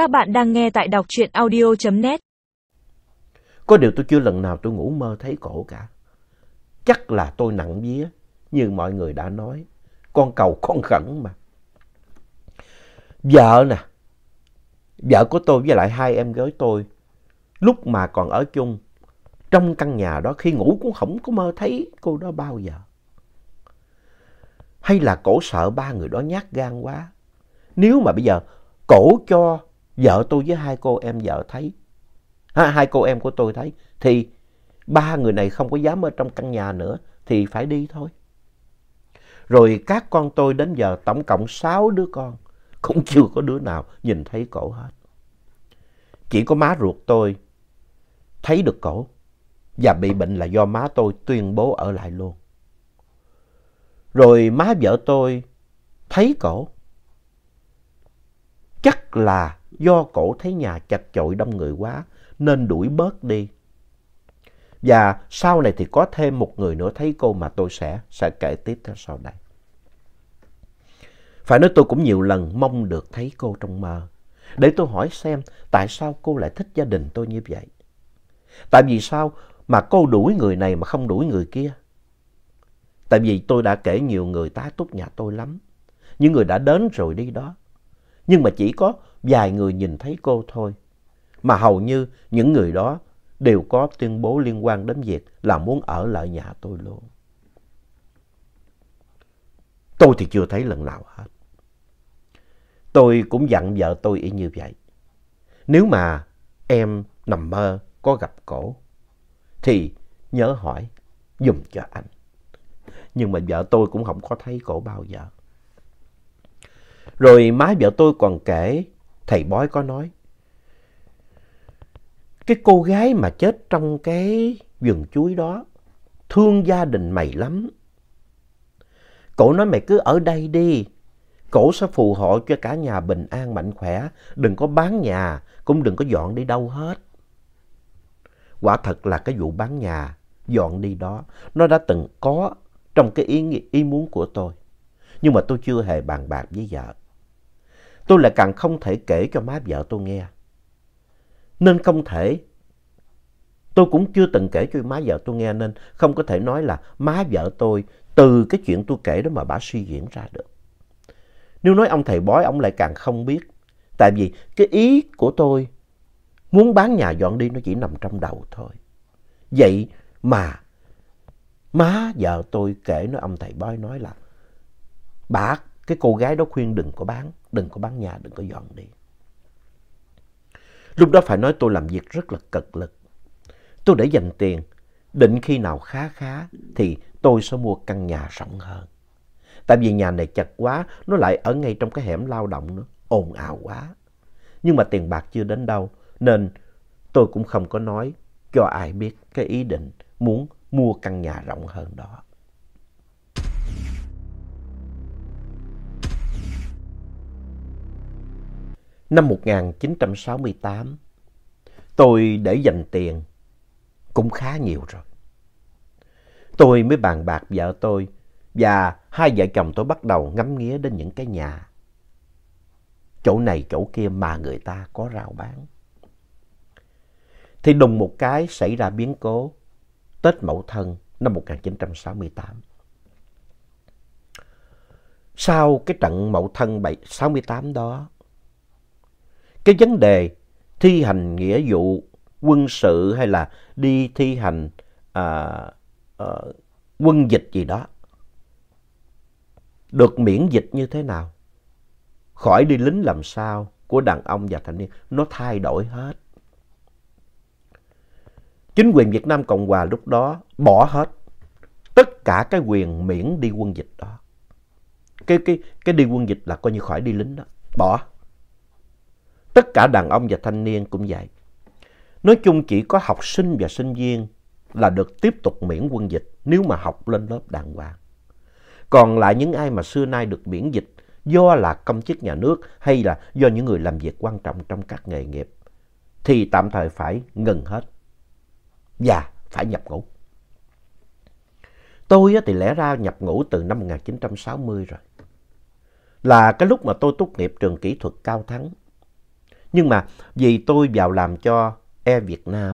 Các bạn đang nghe tại đọc truyện audio.net. Có điều tôi chưa lần nào tôi ngủ mơ thấy cổ cả. Chắc là tôi nặng vía, như mọi người đã nói. Con cầu con khẩn mà. Vợ nè, vợ của tôi với lại hai em gái tôi, lúc mà còn ở chung, trong căn nhà đó khi ngủ cũng không có mơ thấy cô đó bao giờ. Hay là cổ sợ ba người đó nhát gan quá. Nếu mà bây giờ cổ cho vợ tôi với hai cô em vợ thấy, hai cô em của tôi thấy, thì ba người này không có dám ở trong căn nhà nữa, thì phải đi thôi. Rồi các con tôi đến giờ tổng cộng sáu đứa con, cũng chưa có đứa nào nhìn thấy cổ hết. Chỉ có má ruột tôi thấy được cổ, và bị bệnh là do má tôi tuyên bố ở lại luôn. Rồi má vợ tôi thấy cổ. Chắc là do cổ thấy nhà chật chội đông người quá nên đuổi bớt đi. Và sau này thì có thêm một người nữa thấy cô mà tôi sẽ, sẽ kể tiếp theo sau đây. Phải nói tôi cũng nhiều lần mong được thấy cô trong mơ. Để tôi hỏi xem tại sao cô lại thích gia đình tôi như vậy. Tại vì sao mà cô đuổi người này mà không đuổi người kia? Tại vì tôi đã kể nhiều người tá túc nhà tôi lắm. Những người đã đến rồi đi đó. Nhưng mà chỉ có vài người nhìn thấy cô thôi. Mà hầu như những người đó đều có tuyên bố liên quan đến việc là muốn ở lại nhà tôi luôn. Tôi thì chưa thấy lần nào hết. Tôi cũng dặn vợ tôi y như vậy. Nếu mà em nằm mơ có gặp cổ, thì nhớ hỏi dùm cho anh. Nhưng mà vợ tôi cũng không có thấy cổ bao giờ. Rồi má vợ tôi còn kể, thầy bói có nói. Cái cô gái mà chết trong cái vườn chuối đó, thương gia đình mày lắm. Cổ nói mày cứ ở đây đi, cổ sẽ phù hộ cho cả nhà bình an mạnh khỏe, đừng có bán nhà, cũng đừng có dọn đi đâu hết. Quả thật là cái vụ bán nhà, dọn đi đó, nó đã từng có trong cái ý, ý muốn của tôi. Nhưng mà tôi chưa hề bàn bạc với vợ. Tôi lại càng không thể kể cho má vợ tôi nghe. Nên không thể, tôi cũng chưa từng kể cho má vợ tôi nghe nên không có thể nói là má vợ tôi từ cái chuyện tôi kể đó mà bà suy diễn ra được. Nếu nói ông thầy bói, ông lại càng không biết. Tại vì cái ý của tôi muốn bán nhà dọn đi nó chỉ nằm trong đầu thôi. Vậy mà má vợ tôi kể nói ông thầy bói nói là bà cái cô gái đó khuyên đừng có bán, đừng có bán nhà, đừng có dọn đi. Lúc đó phải nói tôi làm việc rất là cực lực. Tôi để dành tiền, định khi nào khá khá thì tôi sẽ mua căn nhà rộng hơn. Tại vì nhà này chật quá, nó lại ở ngay trong cái hẻm lao động nữa, ồn ào quá. Nhưng mà tiền bạc chưa đến đâu, nên tôi cũng không có nói cho ai biết cái ý định muốn mua căn nhà rộng hơn đó. Năm 1968, tôi để dành tiền cũng khá nhiều rồi. Tôi mới bàn bạc vợ tôi và hai vợ chồng tôi bắt đầu ngắm nghía đến những cái nhà. Chỗ này chỗ kia mà người ta có rào bán. Thì đùng một cái xảy ra biến cố Tết Mậu Thân năm 1968. Sau cái trận Mậu Thân 68 đó, cái vấn đề thi hành nghĩa vụ quân sự hay là đi thi hành à, à, quân dịch gì đó được miễn dịch như thế nào? Khỏi đi lính làm sao của đàn ông và thanh niên nó thay đổi hết. Chính quyền Việt Nam Cộng Hòa lúc đó bỏ hết tất cả cái quyền miễn đi quân dịch đó. Cái cái cái đi quân dịch là coi như khỏi đi lính đó bỏ tất cả đàn ông và thanh niên cũng vậy nói chung chỉ có học sinh và sinh viên là được tiếp tục miễn quân dịch nếu mà học lên lớp đàng hoàng còn lại những ai mà xưa nay được miễn dịch do là công chức nhà nước hay là do những người làm việc quan trọng trong các nghề nghiệp, thì tạm thời phải ngừng hết và phải nhập ngũ. Tôi thì lẽ ra nhập ngũ từ năm 1960 rồi. Là cái lúc mà tôi tốt nghiệp trường kỹ thuật Cao Thắng. Nhưng mà vì tôi vào làm cho E Việt Nam.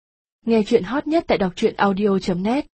Nghe chuyện hot nhất tại đọc truyện audio.net